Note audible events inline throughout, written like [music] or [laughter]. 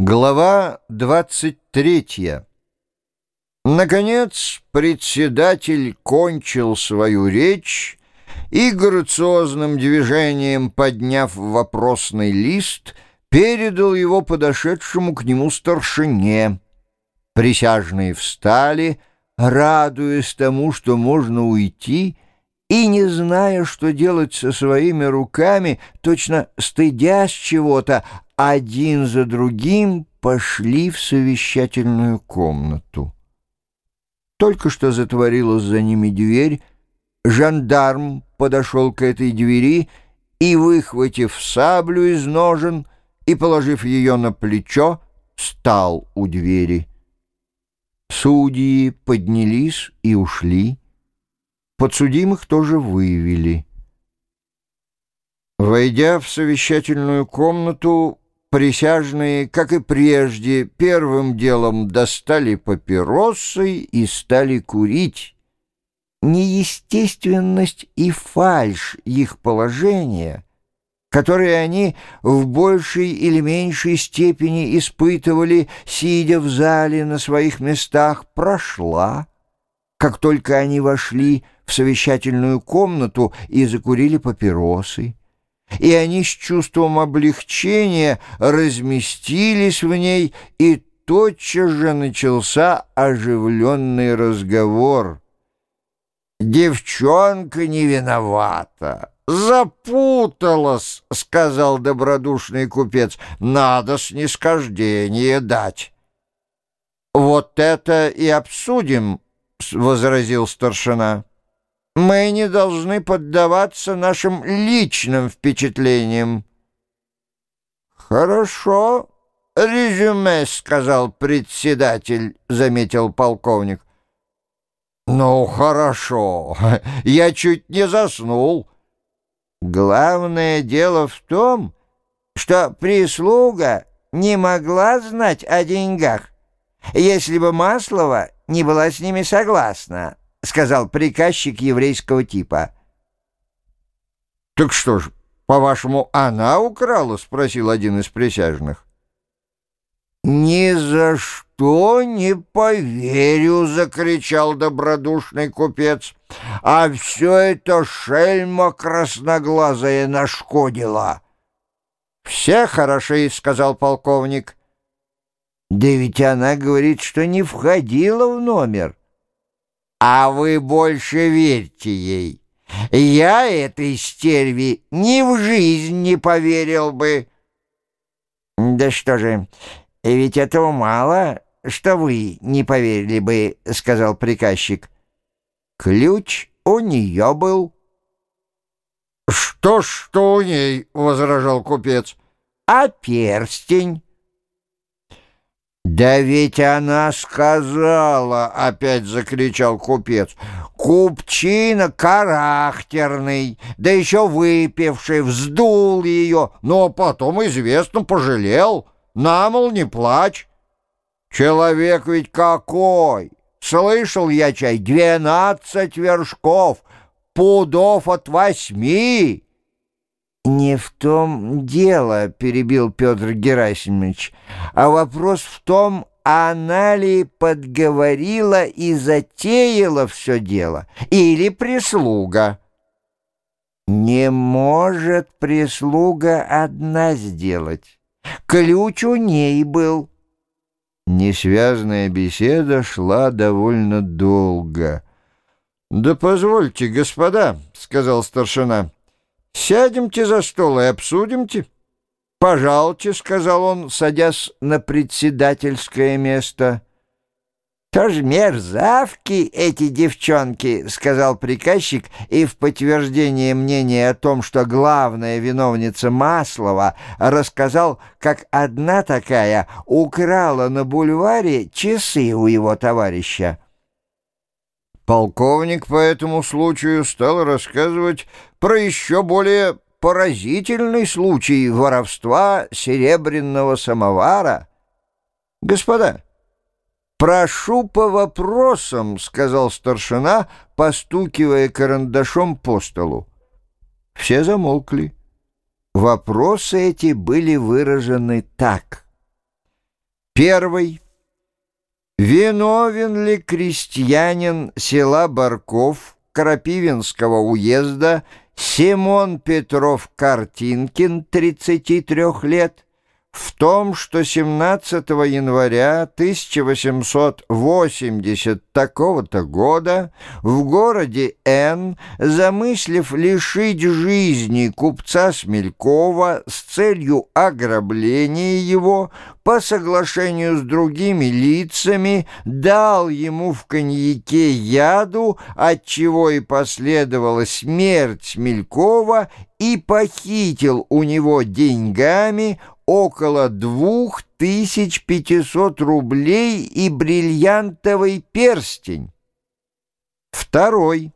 Глава 23 Наконец председатель кончил свою речь и, грациозным движением подняв вопросный лист, передал его подошедшему к нему старшине. Присяжные встали, радуясь тому, что можно уйти, и, не зная, что делать со своими руками, точно стыдясь чего-то, один за другим пошли в совещательную комнату. Только что затворилась за ними дверь, жандарм подошел к этой двери и, выхватив саблю из ножен и положив ее на плечо, стал у двери. Судьи поднялись и ушли. Подсудимых тоже вывели. Войдя в совещательную комнату, Присяжные, как и прежде, первым делом достали папиросы и стали курить. Неестественность и фальшь их положения, которые они в большей или меньшей степени испытывали, сидя в зале на своих местах, прошла, как только они вошли в совещательную комнату и закурили папиросы и они с чувством облегчения разместились в ней, и тотчас же начался оживленный разговор. «Девчонка не виновата, запуталась», — сказал добродушный купец, — «надо снисхождение дать». «Вот это и обсудим», — возразил старшина. Мы не должны поддаваться нашим личным впечатлениям. «Хорошо, резюме», — сказал председатель, — заметил полковник. «Ну, хорошо, [laughs] я чуть не заснул». Главное дело в том, что прислуга не могла знать о деньгах, если бы Маслова не была с ними согласна. — сказал приказчик еврейского типа. «Так что ж, по-вашему, она украла?» — спросил один из присяжных. «Ни за что не поверю!» — закричал добродушный купец. «А все это шельма красноглазая нашкодила!» «Все хороши!» — сказал полковник. «Да ведь она говорит, что не входила в номер». А вы больше верьте ей. Я этой стерви ни в жизнь не поверил бы. Да что же, ведь этого мало, что вы не поверили бы, сказал приказчик. Ключ у нее был. «Что, что у ней?» — возражал купец. «А перстень?» «Да ведь она сказала!» — опять закричал купец. «Купчина характерный, да еще выпивший, вздул ее, но потом, известно, пожалел. Намол, не плачь. Человек ведь какой! Слышал я чай, двенадцать вершков, пудов от восьми!» «Не в том дело», — перебил Петр Герасимович, «а вопрос в том, она ли подговорила и затеяла все дело, или прислуга?» «Не может прислуга одна сделать. Ключ у ней был». Несвязная беседа шла довольно долго. «Да позвольте, господа», — сказал старшина, — Сядемте за стол и обсудимте. «Пожалуйте», — сказал он, садясь на председательское место. «Тоже мерзавки эти девчонки», — сказал приказчик, и в подтверждение мнения о том, что главная виновница Маслова, рассказал, как одна такая украла на бульваре часы у его товарища. Полковник по этому случаю стал рассказывать про еще более поразительный случай воровства серебряного самовара. «Господа, прошу по вопросам», — сказал старшина, постукивая карандашом по столу. Все замолкли. Вопросы эти были выражены так — Первый. Виновен ли крестьянин села Барков Крапивинского уезда Симон Петров Картинкин, 33 лет, в том, что 17 января 1880 такого-то года в городе Н, замыслив лишить жизни купца Смелькова с целью ограбления его, по соглашению с другими лицами, дал ему в коньяке яду, от чего и последовала смерть Смелькова, и похитил у него деньгами около двух тысяч пятисот рублей и бриллиантовый перстень. Второй.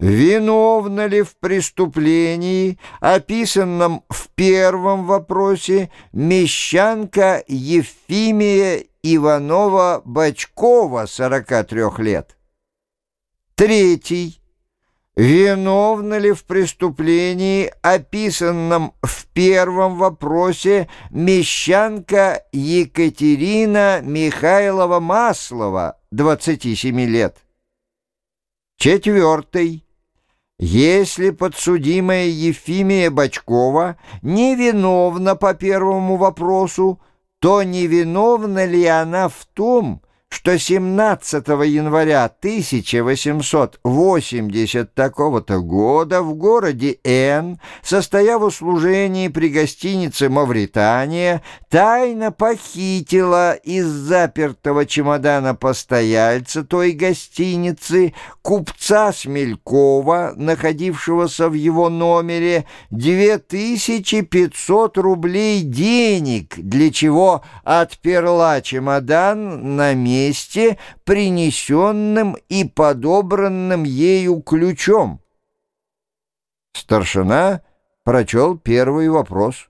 Виновна ли в преступлении, описанном в первом вопросе, мещанка Ефимия Иванова-Бачкова, 43 лет? Третий виновна ли в преступлении, описанном в первом вопросе мещанка Екатерина Михайлова-Маслова, 27 лет. Четвертый. Если подсудимая Ефимия Бачкова невиновна по первому вопросу, то невиновна ли она в том, что 17 января 1880 такого-то года в городе Н, состояв в служении при гостинице «Мавритания», тайно похитила из запертого чемодана постояльца той гостиницы купца Смелькова, находившегося в его номере, 2500 рублей денег, для чего отперла чемодан на месте месте, принесенным и подобранным ею ключом. Старшина прочел первый вопрос.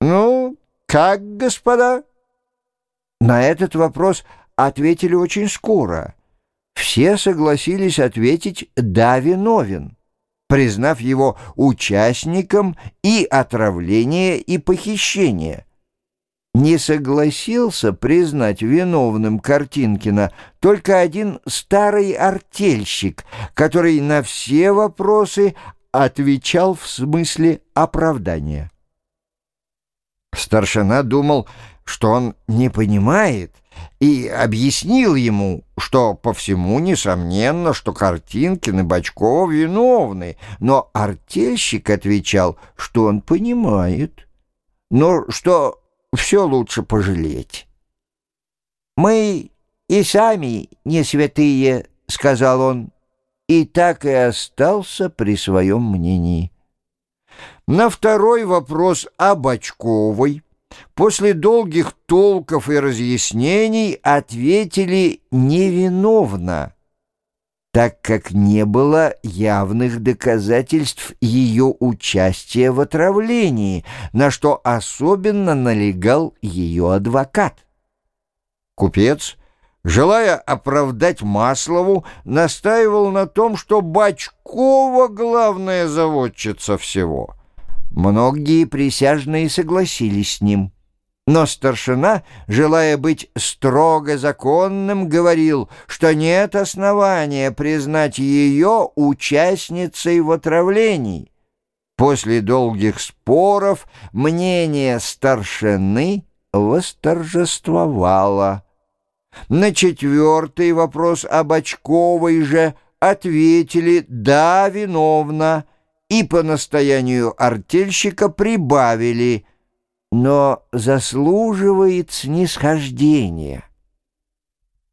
«Ну, как, господа?» На этот вопрос ответили очень скоро. Все согласились ответить «да, виновен», признав его участником и отравления, и похищения не согласился признать виновным Картинкина только один старый артельщик, который на все вопросы отвечал в смысле оправдания. Старшина думал, что он не понимает, и объяснил ему, что по всему несомненно, что Картинкин и Бочков виновны, но артельщик отвечал, что он понимает, но что все лучше пожалеть. «Мы и сами не святые», — сказал он, и так и остался при своем мнении. На второй вопрос о Бочковой после долгих толков и разъяснений ответили «невиновно» так как не было явных доказательств ее участия в отравлении, на что особенно налегал ее адвокат. Купец, желая оправдать Маслову, настаивал на том, что Бачкова главная заводчица всего. Многие присяжные согласились с ним. Но старшина, желая быть строго законным, говорил, что нет основания признать ее участницей в отравлении. После долгих споров мнение старшины восторжествовало. На четвертый вопрос об Очковой же ответили «да, виновна», и по настоянию артельщика прибавили – но заслуживает снисхождения.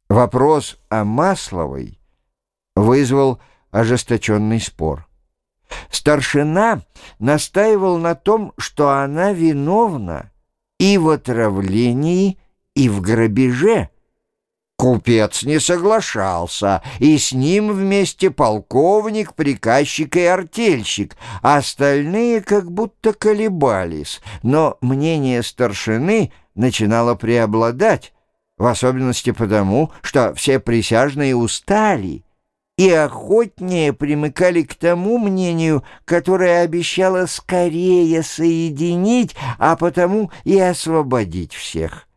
Вопрос о Масловой вызвал ожесточенный спор. Старшина настаивал на том, что она виновна и в отравлении, и в грабеже, Купец не соглашался, и с ним вместе полковник, приказчик и артельщик. Остальные как будто колебались, но мнение старшины начинало преобладать, в особенности потому, что все присяжные устали и охотнее примыкали к тому мнению, которое обещало скорее соединить, а потому и освободить всех.